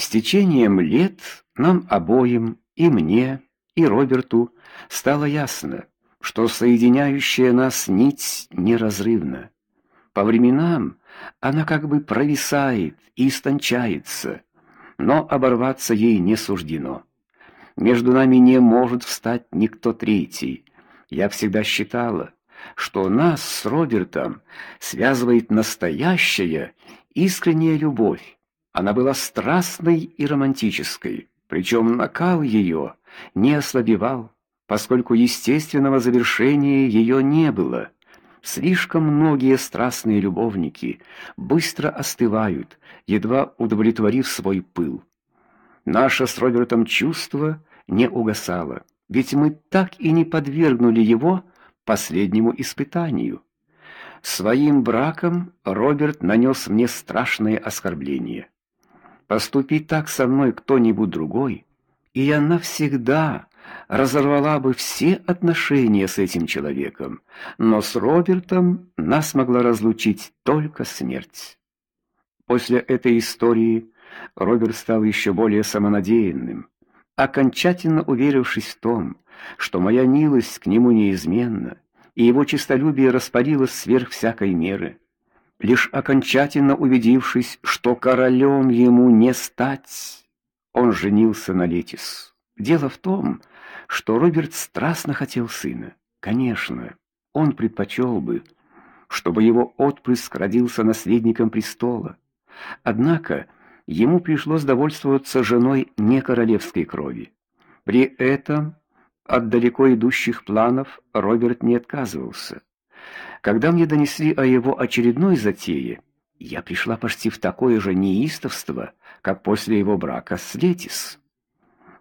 С течением лет нам обоим, и мне, и Роберту, стало ясно, что соединяющая нас нить неразрывна. По временам она как бы провисает и истончается, но оборваться ей не суждено. Между нами не может встать никто третий. Я всегда считала, что нас с Робертом связывает настоящая, искренняя любовь. Она была страстной и романтической, причем накал ее не ослабевал, поскольку естественного завершения ее не было. Слишком многие страстные любовники быстро остывают, едва удовлетворив свой пыл. Наше с Робертом чувство не угасало, ведь мы так и не подвергнули его последнему испытанию. Своим браком Роберт нанес мне страшное оскорбление. Поступи так со мной кто-нибудь другой, и я навсегда разорвала бы все отношения с этим человеком, но с Робертом нас могла разлучить только смерть. После этой истории Роберт стал еще более самонадеянным, окончательно уверившись в том, что моя милость к нему неизменна, и его честолюбие распалилось сверх всякой меры. Лишь окончательно убедившись, что королем ему не стать, он женился на Летис. Дело в том, что Роберт страстно хотел сына. Конечно, он предпочел бы, чтобы его отпрыск родился наследником престола. Однако ему пришлось довольствоваться женой не королевской крови. При этом от далеко идущих планов Роберт не отказывался. Когда мне донесли о его очередной затее, я пришла почти в такое же неистовство, как после его брака с Летис.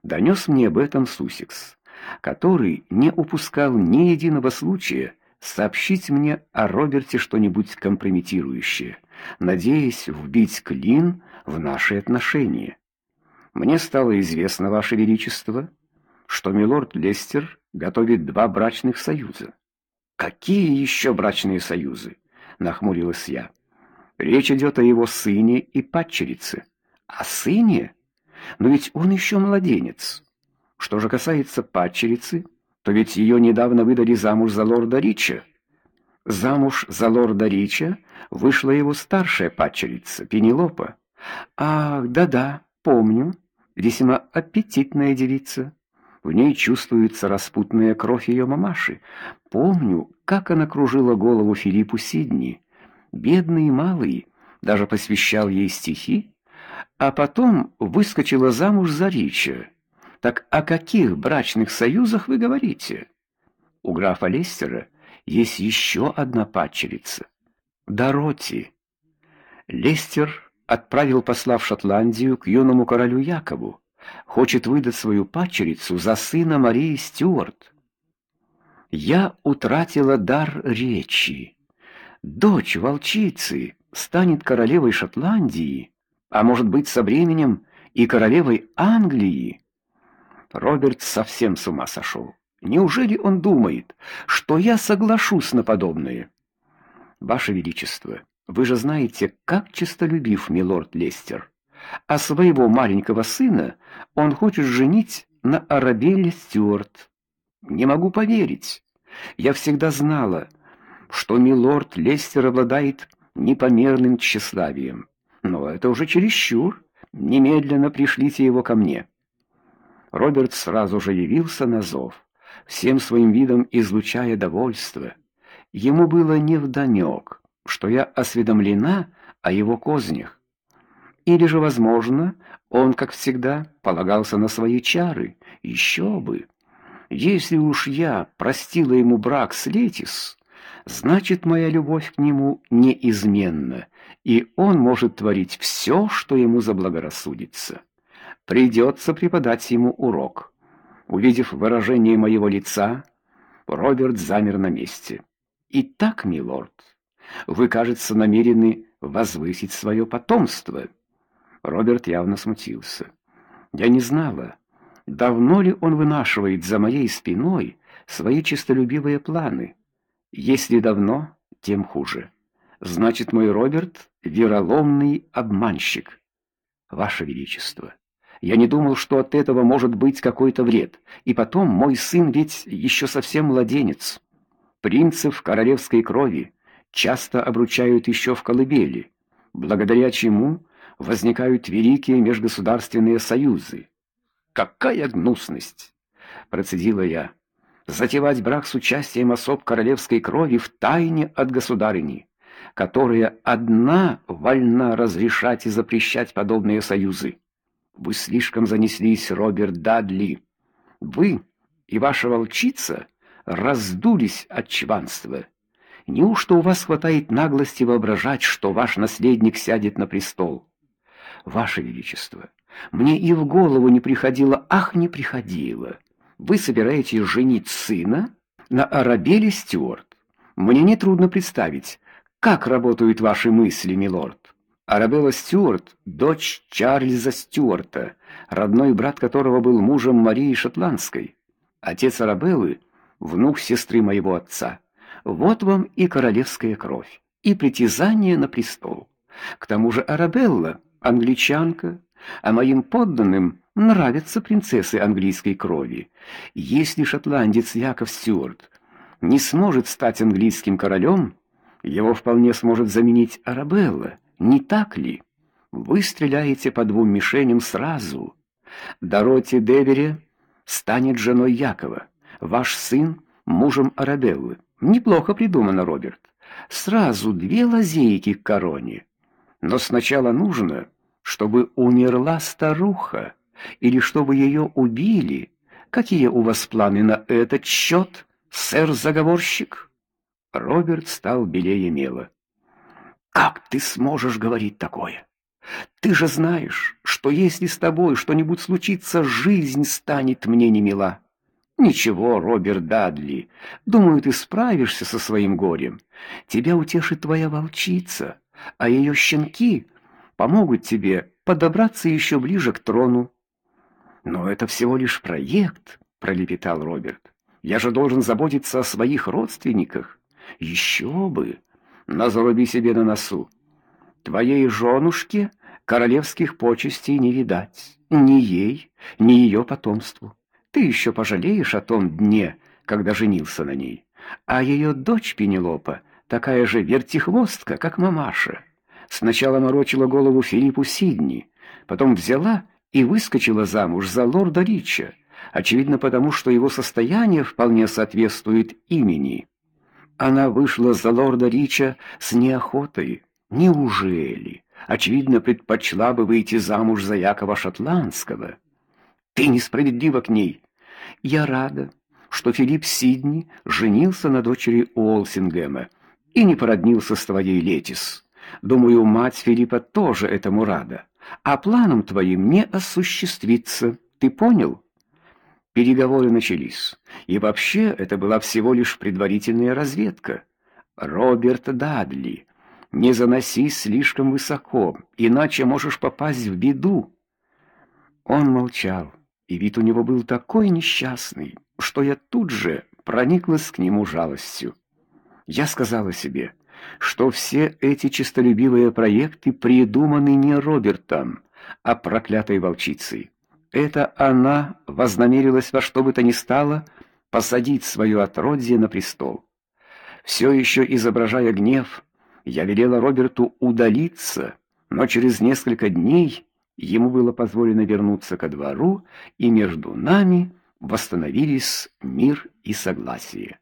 Донес мне об этом Сусикс, который не упускал ни единого случая сообщить мне о Роберте что-нибудь компрометирующее, надеясь вбить клин в наши отношения. Мне стало известно, ваше величество, что милорд Лестер готовит два брачных союза. Какие еще брачные союзы? нахмурилась я. Речь идет о его сыне и падчерице. О сыне? Но ведь он еще младенец. Что же касается падчерицы, то ведь ее недавно выдали замуж за лорда Рича. Замуж за лорда Рича вышла его старшая падчерица Пенелопа. Ах, да-да, помню. Весьма аппетитная девица. В ней чувствуется распутная кровь ее мамаши. Помню, как она кружила голову Филиппу Сидни. Бедный малый даже посвящал ей стихи, а потом выскочила замуж за Рича. Так о каких брачных союзах вы говорите? У графа Лестера есть еще одна падчерица Дороти. Лестер отправил посла в Шотландию к юному королю Якову хочет выдать свою падчерицу за сына Марии Стюарт. Я утратила дар речи. Дочь волчицы станет королевой Шотландии, а может быть, со временем и королевой Англии. Роберт совсем с ума сошел. Неужели он думает, что я соглашусь на подобное? Ваше величество, вы же знаете, как честолюбив милорд Лестер а своего маленького сына он хочет женить на Арабелле Стюарт. Не могу поверить. Я всегда знала, что милорд Лестер обладает непомерным тщеславием. Но это уже чересчур. Немедленно пришлите его ко мне. Роберт сразу же явился на зов, всем своим видом излучая довольство. Ему было невдомек, что я осведомлена о его кознях. Или же, возможно, он, как всегда, полагался на свои чары. Еще бы. Если уж я простила ему брак с Летис, значит, моя любовь к нему неизменна, и он может творить все, что ему заблагорассудится. Придется преподать ему урок. Увидев выражение моего лица, Роберт замер на месте. Итак, милорд, вы, кажется, намерены возвысить свое потомство. Роберт явно смутился. Я не знала, давно ли он вынашивает за моей спиной свои честолюбивые планы. Если давно, тем хуже. Значит, мой Роберт вероломный обманщик. Ваше величество, я не думал, что от этого может быть какой-то вред. И потом, мой сын ведь еще совсем младенец. Принцев королевской крови часто обручают еще в колыбели, благодаря чему возникают великие межгосударственные союзы. Какая гнусность, процедила я. Затевать брак с участием особ королевской крови в тайне от государыни, которая одна вольна разрешать и запрещать подобные союзы. Вы слишком занеслись, Роберт Дадли. Вы и ваша волчица раздулись от чванства. Неужто у вас хватает наглости воображать, что ваш наследник сядет на престол? Ваше величество, мне и в голову не приходило, ах, не приходило. Вы собираетесь женить сына на Арабеле Стюарт. Мне не трудно представить, как работают ваши мысли, милорд. Арабелла Стюарт, дочь Чарльза Стюарта, родной брат которого был мужем Марии Шотландской. Отец Арабеллы внук сестры моего отца. Вот вам и королевская кровь, и притязание на престол. К тому же Арабелла англичанка, а моим подданным нравятся принцессы английской крови. Если шотландец Яков Стюарт не сможет стать английским королем, его вполне сможет заменить Арабелла. Не так ли? Вы стреляете по двум мишеням сразу. Дороти Девере станет женой Якова, ваш сын мужем Арабеллы. Неплохо придумано, Роберт. Сразу две лазейки к короне. Но сначала нужно, чтобы умерла старуха или чтобы ее убили. Какие у вас планы на этот счет, сэр-заговорщик? Роберт стал белее мела. Как ты сможешь говорить такое? Ты же знаешь, что если с тобой что-нибудь случится, жизнь станет мне немила. Ничего, Роберт Дадли, думаю, ты справишься со своим горем. Тебя утешит твоя волчица, а ее щенки помогут тебе подобраться еще ближе к трону. Но это всего лишь проект, пролепетал Роберт. Я же должен заботиться о своих родственниках. Еще бы но заруби себе на носу. Твоей женушке королевских почестей не видать, ни ей, ни ее потомству. Ты еще пожалеешь о том дне, когда женился на ней. А ее дочь Пенелопа такая же вертихвостка, как мамаша. Сначала морочила голову Филиппу Сидни, потом взяла и выскочила замуж за лорда Рича, очевидно потому, что его состояние вполне соответствует имени. Она вышла за лорда Рича с неохотой. Неужели? Очевидно, предпочла бы выйти замуж за Якова Шотландского. Ты несправедлива к ней. Я рада, что Филипп Сидни женился на дочери Уолсингема и не породнился с твоей Летис. Думаю, мать Филиппа тоже этому рада. А планом твоим не осуществится. Ты понял? Переговоры начались. И вообще, это была всего лишь предварительная разведка. Роберт Дадли, не заноси слишком высоко, иначе можешь попасть в беду. Он молчал, и вид у него был такой несчастный, что я тут же прониклась к нему жалостью. Я сказала себе, что все эти честолюбивые проекты придуманы не Робертом, а проклятой волчицей. Это она вознамерилась во что бы то ни стало посадить свое отродье на престол. Все еще изображая гнев, я велела Роберту удалиться, но через несколько дней ему было позволено вернуться ко двору, и между нами восстановились мир и согласие.